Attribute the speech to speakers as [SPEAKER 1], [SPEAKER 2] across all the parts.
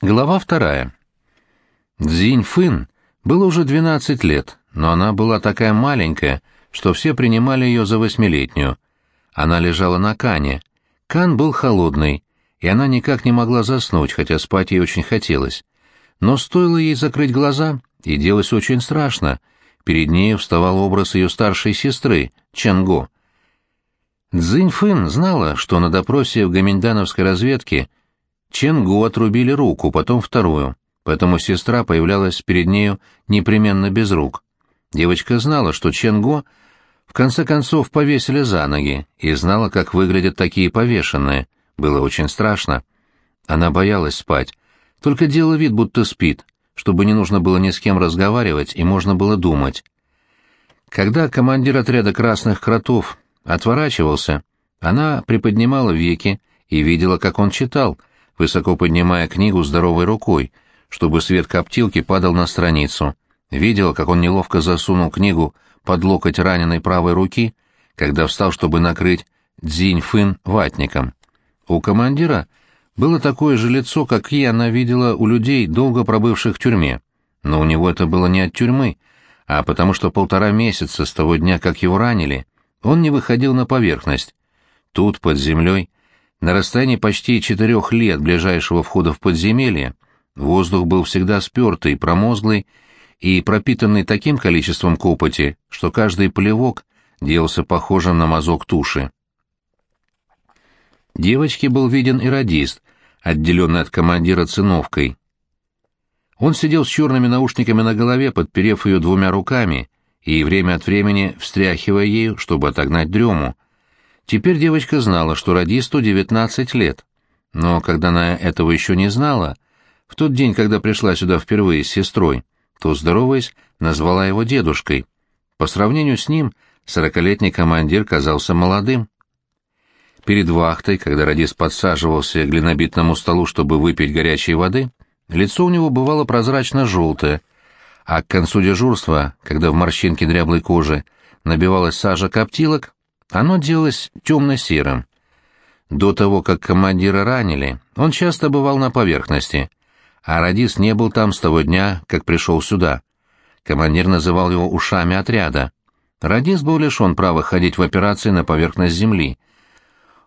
[SPEAKER 1] Глава вторая. Цзинь Фын было уже 12 лет, но она была такая маленькая, что все принимали ее за восьмилетнюю. Она лежала на кане. Кан был холодный, и она никак не могла заснуть, хотя спать ей очень хотелось. Но стоило ей закрыть глаза, и делалось очень страшно. Перед ней вставал образ ее старшей сестры, Чанго. Цзинь Фын знала, что на допросе в гоминдановской разведке Ченгу отрубили руку, потом вторую, поэтому сестра появлялась перед нею непременно без рук. Девочка знала, что Ченго в конце концов повесили за ноги, и знала, как выглядят такие повешенные. Было очень страшно. Она боялась спать, только делала вид, будто спит, чтобы не нужно было ни с кем разговаривать и можно было думать. Когда командир отряда красных кротов отворачивался, она приподнимала веки и видела, как он читал, высоко поднимая книгу здоровой рукой, чтобы свет коптилки падал на страницу. Видела, как он неловко засунул книгу под локоть раненой правой руки, когда встал, чтобы накрыть Дзинь Фын ватником. У командира было такое же лицо, как и она видела у людей, долго пробывших в тюрьме. Но у него это было не от тюрьмы, а потому что полтора месяца с того дня, как его ранили, он не выходил на поверхность. Тут, под землей, на расстоянии почти четырех лет ближайшего входа в подземелье воздух был всегда спертый, промозглый и пропитанный таким количеством копоти, что каждый плевок делался похожим на мазок туши. Девочке был виден и радист, отделенный от командира циновкой. Он сидел с черными наушниками на голове, подперев ее двумя руками и время от времени встряхивая ею, чтобы отогнать дрему. Теперь девочка знала, что радисту 19 лет. Но когда она этого еще не знала, в тот день, когда пришла сюда впервые с сестрой, то, здороваясь, назвала его дедушкой. По сравнению с ним, сорокалетний командир казался молодым. Перед вахтой, когда радист подсаживался к глинобитному столу, чтобы выпить горячей воды, лицо у него бывало прозрачно-желтое, а к концу дежурства, когда в морщинке дряблой кожи набивалась сажа коптилок, оно делалось темно-серым. До того, как командира ранили, он часто бывал на поверхности, а Радис не был там с того дня, как пришел сюда. Командир называл его ушами отряда. Радис был лишен права ходить в операции на поверхность земли.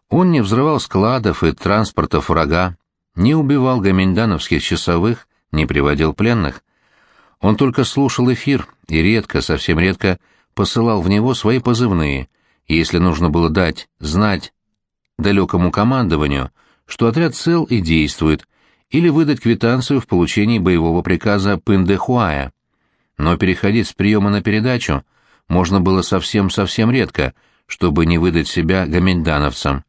[SPEAKER 1] Он не взрывал складов и транспортов врага, не убивал гоминдановских часовых, не приводил пленных. Он только слушал эфир и редко, совсем редко, посылал в него свои позывные — если нужно было дать знать далекому командованию, что отряд цел и действует, или выдать квитанцию в получении боевого приказа Пындэхуая. Но переходить с приема на передачу можно было совсем-совсем редко, чтобы не выдать себя гоминдановцам.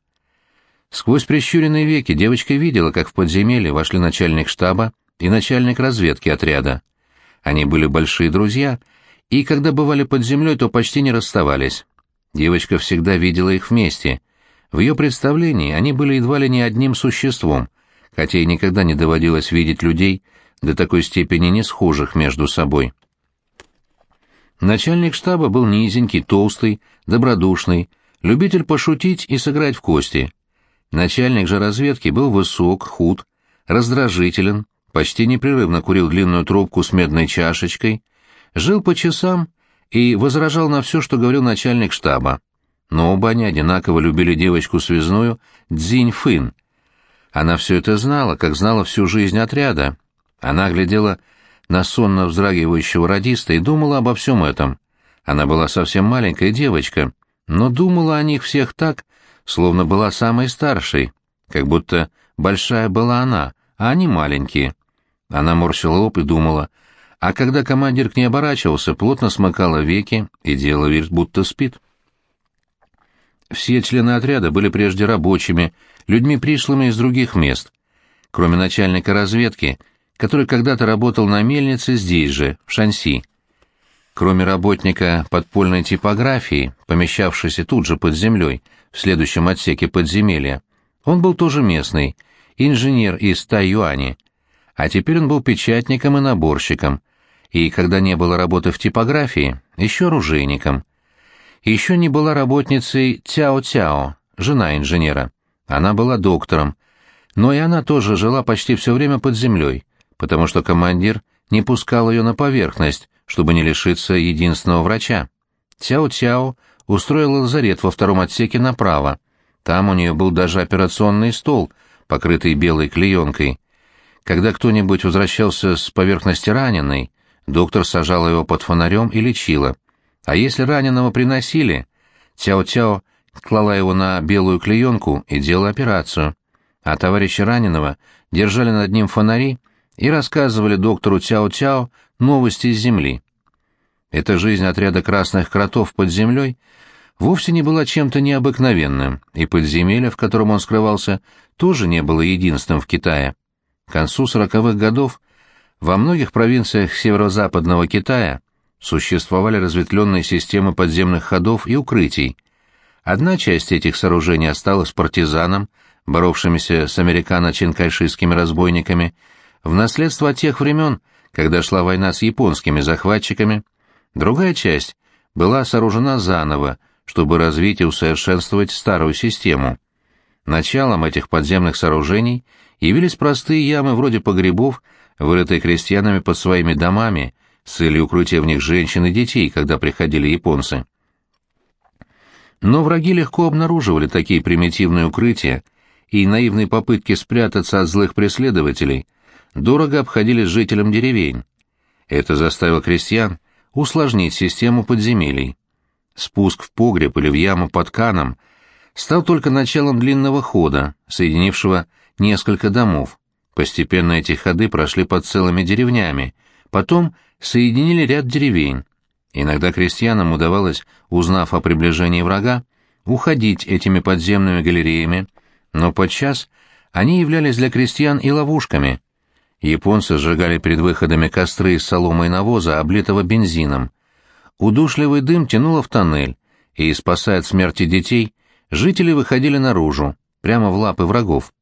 [SPEAKER 1] Сквозь прищуренные веки девочка видела, как в подземелье вошли начальник штаба и начальник разведки отряда. Они были большие друзья, и когда бывали под землей, то почти не расставались. Девочка всегда видела их вместе. В ее представлении они были едва ли не одним существом, хотя и никогда не доводилось видеть людей до такой степени не схожих между собой. Начальник штаба был низенький, толстый, добродушный, любитель пошутить и сыграть в кости. Начальник же разведки был высок, худ, раздражителен, почти непрерывно курил длинную трубку с медной чашечкой, жил по часам и возражал на все, что говорил начальник штаба. Но оба они одинаково любили девочку связную Дзинь Фын. Она все это знала, как знала всю жизнь отряда. Она глядела на сонно вздрагивающего радиста и думала обо всем этом. Она была совсем маленькая девочка, но думала о них всех так, словно была самой старшей, как будто большая была она, а они маленькие. Она морщила лоб и думала — а когда командир к ней оборачивался, плотно смыкала веки и делала вид, будто спит. Все члены отряда были прежде рабочими, людьми пришлыми из других мест, кроме начальника разведки, который когда-то работал на мельнице здесь же, в Шанси. Кроме работника подпольной типографии, помещавшейся тут же под землей, в следующем отсеке подземелья, он был тоже местный, инженер из Тайюани, а теперь он был печатником и наборщиком, и, когда не было работы в типографии, еще оружейником. Еще не была работницей Цяо-Цяо, жена инженера. Она была доктором. Но и она тоже жила почти все время под землей, потому что командир не пускал ее на поверхность, чтобы не лишиться единственного врача. Цяо-Цяо устроила лазарет во втором отсеке направо. Там у нее был даже операционный стол, покрытый белой клеенкой. Когда кто-нибудь возвращался с поверхности раненой, доктор сажал его под фонарем и лечила. А если раненого приносили, Цяо-Цяо клала его на белую клеенку и делала операцию. А товарища раненого держали над ним фонари и рассказывали доктору Цяо-Цяо новости из земли. Эта жизнь отряда красных кротов под землей вовсе не была чем-то необыкновенным, и подземелье, в котором он скрывался, тоже не было единственным в Китае. К концу сороковых годов во многих провинциях северо-западного Китая существовали разветвленные системы подземных ходов и укрытий. Одна часть этих сооружений осталась партизанам, боровшимися с американо-чинкайшистскими разбойниками, в наследство от тех времен, когда шла война с японскими захватчиками, другая часть была сооружена заново, чтобы развить и усовершенствовать старую систему. Началом этих подземных сооружений явились простые ямы вроде погребов, вырытые крестьянами под своими домами, с целью укрытия в них женщин и детей, когда приходили японцы. Но враги легко обнаруживали такие примитивные укрытия, и наивные попытки спрятаться от злых преследователей дорого обходились жителям деревень. Это заставило крестьян усложнить систему подземелий. Спуск в погреб или в яму под каном стал только началом длинного хода, соединившего несколько домов. Постепенно эти ходы прошли под целыми деревнями, потом соединили ряд деревень. Иногда крестьянам удавалось, узнав о приближении врага, уходить этими подземными галереями, но подчас они являлись для крестьян и ловушками. Японцы сжигали перед выходами костры из соломы и навоза, облитого бензином. Удушливый дым тянуло в тоннель, и, спасая от смерти детей, жители выходили наружу, прямо в лапы врагов.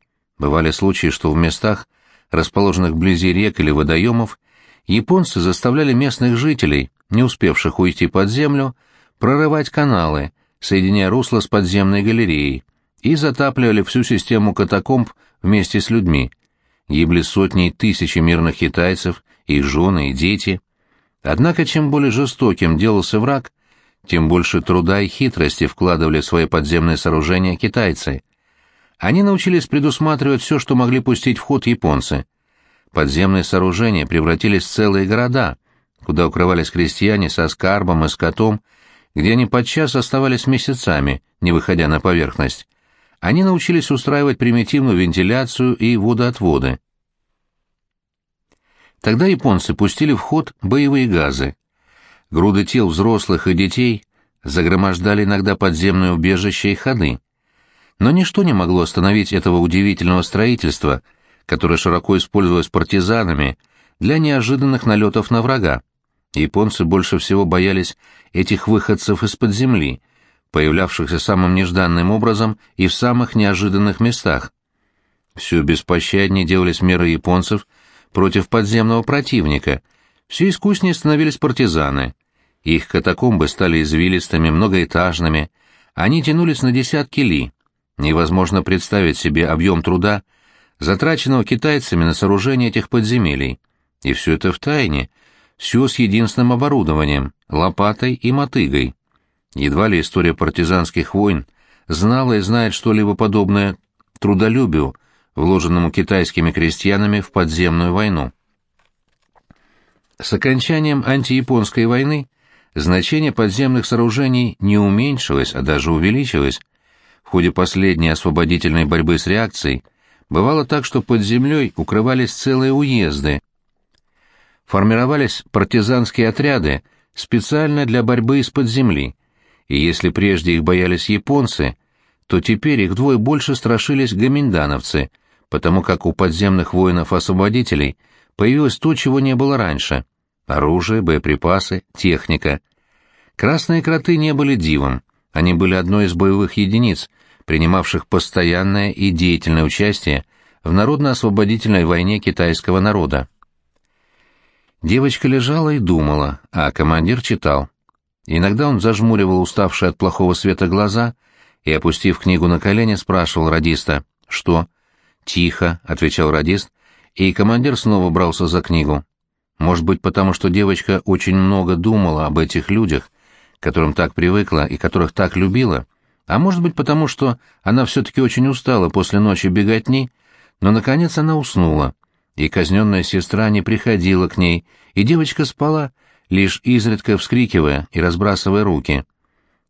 [SPEAKER 1] Бывали случаи, что в местах, расположенных вблизи рек или водоемов, японцы заставляли местных жителей, не успевших уйти под землю, прорывать каналы, соединяя русло с подземной галереей, и затапливали всю систему катакомб вместе с людьми. Гибли сотни и тысячи мирных китайцев, их жены и дети. Однако чем более жестоким делался враг, тем больше труда и хитрости вкладывали в свои подземные сооружения китайцы. Они научились предусматривать все, что могли пустить в ход японцы. Подземные сооружения превратились в целые города, куда укрывались крестьяне со скарбом и скотом, где они подчас оставались месяцами, не выходя на поверхность они научились устраивать примитивную вентиляцию и водоотводы. Тогда японцы пустили в ход боевые газы. Груды тел взрослых и детей загромождали иногда подземные убежища и ходы. Но ничто не могло остановить этого удивительного строительства, которое широко использовалось партизанами для неожиданных налетов на врага. Японцы больше всего боялись этих выходцев из-под земли, появлявшихся самым нежданным образом и в самых неожиданных местах. Все беспощаднее делались меры японцев против подземного противника, все искуснее становились партизаны. Их катакомбы стали извилистыми, многоэтажными, они тянулись на десятки ли. Невозможно представить себе объем труда, затраченного китайцами на сооружение этих подземелий. И все это в тайне, все с единственным оборудованием — лопатой и мотыгой. Едва ли история партизанских войн знала и знает что-либо подобное трудолюбию, вложенному китайскими крестьянами в подземную войну. С окончанием антияпонской войны значение подземных сооружений не уменьшилось, а даже увеличилось. Ходе последней освободительной борьбы с реакцией бывало так, что под землей укрывались целые уезды. Формировались партизанские отряды специально для борьбы из-под земли, и если прежде их боялись японцы, то теперь их вдвое больше страшились гоминдановцы, потому как у подземных воинов-освободителей появилось то, чего не было раньше — оружие, боеприпасы, техника. Красные кроты не были дивом, они были одной из боевых единиц, принимавших постоянное и деятельное участие в народно-освободительной войне китайского народа. Девочка лежала и думала, а командир читал. Иногда он зажмуривал уставшие от плохого света глаза и, опустив книгу на колени, спрашивал радиста «Что?». «Тихо», — отвечал радист, и командир снова брался за книгу. Может быть, потому что девочка очень много думала об этих людях, которым так привыкла и которых так любила, а может быть, потому что она все-таки очень устала после ночи беготни, но, наконец, она уснула, и казненная сестра не приходила к ней, и девочка спала, лишь изредка вскрикивая и разбрасывая руки.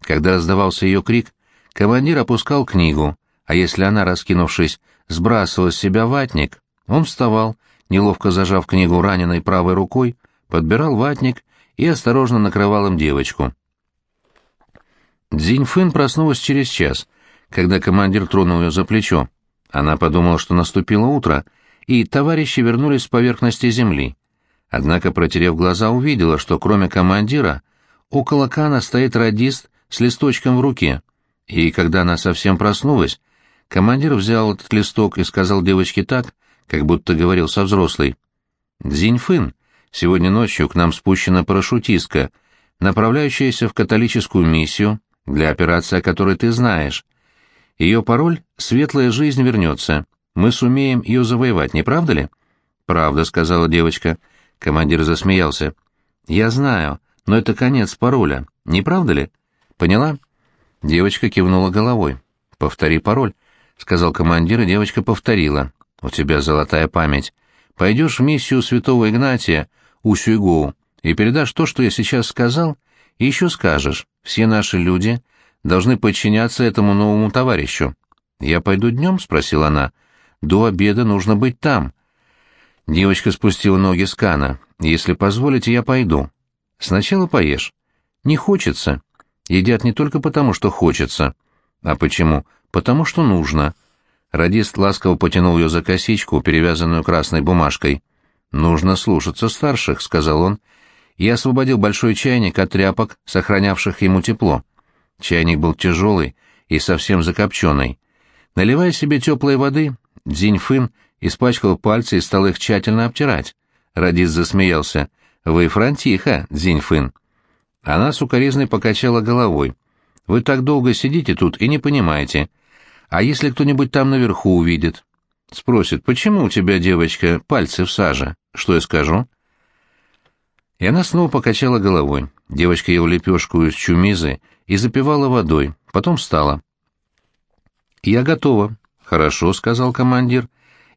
[SPEAKER 1] Когда раздавался ее крик, командир опускал книгу, а если она, раскинувшись, сбрасывала с себя ватник, он вставал, неловко зажав книгу раненой правой рукой, подбирал ватник и осторожно накрывал им девочку. Дзиньфын проснулась через час, когда командир тронул ее за плечо. Она подумала, что наступило утро, и товарищи вернулись с поверхности земли. Однако, протерев глаза, увидела, что кроме командира, около Кана стоит радист с листочком в руке. И когда она совсем проснулась, командир взял этот листок и сказал девочке так, как будто говорил со взрослой. «Дзиньфын, сегодня ночью к нам спущена парашютистка, направляющаяся в католическую миссию для операции, о которой ты знаешь. Ее пароль — «Светлая жизнь вернется». Мы сумеем ее завоевать, не правда ли? «Правда», — сказала девочка. Командир засмеялся. «Я знаю, но это конец пароля, не правда ли? Поняла?» Девочка кивнула головой. «Повтори пароль», — сказал командир, и девочка повторила. «У тебя золотая память. Пойдешь в миссию святого Игнатия, Усюйгоу, и передашь то, что я сейчас сказал, и еще скажешь. Все наши люди должны подчиняться этому новому товарищу. «Я пойду днем?» — спросила она. «До обеда нужно быть там». Девочка спустила ноги с кана. «Если позволите, я пойду». «Сначала поешь». «Не хочется». Едят не только потому, что хочется. А почему? Потому что нужно. Радист ласково потянул ее за косичку, перевязанную красной бумажкой. «Нужно слушаться старших», — сказал он, и освободил большой чайник от тряпок, сохранявших ему тепло. Чайник был тяжелый и совсем закопченный. Наливая себе теплой воды, Дзиньфын испачкал пальцы и стал их тщательно обтирать. Радист засмеялся. «Вы франтиха, Дзиньфын». Она сукоризной покачала головой. «Вы так долго сидите тут и не понимаете. А если кто-нибудь там наверху увидит?» Спросит, «Почему у тебя, девочка, пальцы в саже?» Что я скажу?» И она снова покачала головой. Девочка ела лепешку из чумизы и запивала водой, потом встала. «Я готова». «Хорошо», — сказал командир.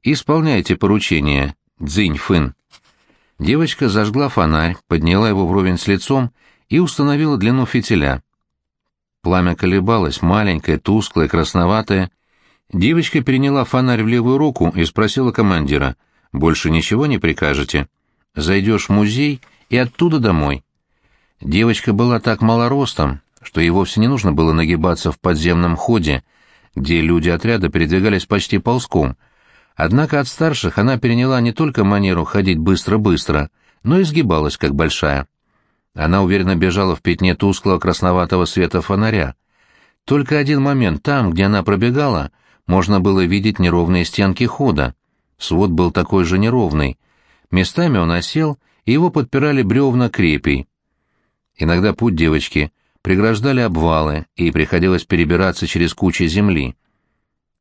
[SPEAKER 1] «Исполняйте поручение, Цзинь Фын». Девочка зажгла фонарь, подняла его вровень с лицом и установила длину фитиля. Пламя колебалось, маленькое, тусклое, красноватое. Девочка переняла фонарь в левую руку и спросила командира, «Больше ничего не прикажете? Зайдешь в музей и оттуда домой». Девочка была так малоростом, что ей вовсе не нужно было нагибаться в подземном ходе, где люди отряда передвигались почти ползком. Однако от старших она переняла не только манеру ходить быстро-быстро, но и сгибалась, как большая. Она уверенно бежала в пятне тусклого красноватого света фонаря. Только один момент там, где она пробегала, можно было видеть неровные стенки хода. Свод был такой же неровный. Местами он осел, и его подпирали бревна крепей. Иногда путь девочки преграждали обвалы, и приходилось перебираться через кучи земли.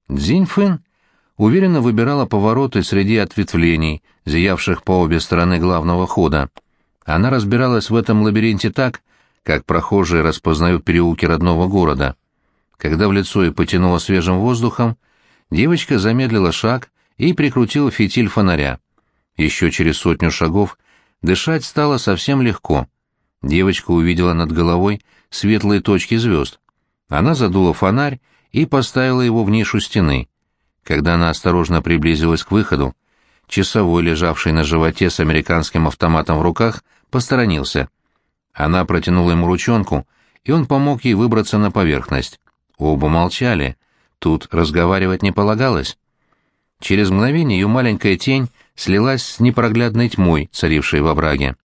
[SPEAKER 1] Дзиньфэн уверенно выбирала повороты среди ответвлений, зиявших по обе стороны главного хода. Она разбиралась в этом лабиринте так, как прохожие распознают переулки родного города. Когда в лицо и потянуло свежим воздухом, девочка замедлила шаг и прикрутила фитиль фонаря. Еще через сотню шагов дышать стало совсем легко. Девочка увидела над головой светлые точки звезд. Она задула фонарь и поставила его в нишу стены. Когда она осторожно приблизилась к выходу, часовой, лежавший на животе с американским автоматом в руках, посторонился. Она протянула ему ручонку, и он помог ей выбраться на поверхность. Оба молчали. Тут разговаривать не полагалось. Через мгновение ее маленькая тень слилась с непроглядной тьмой, царившей во враге.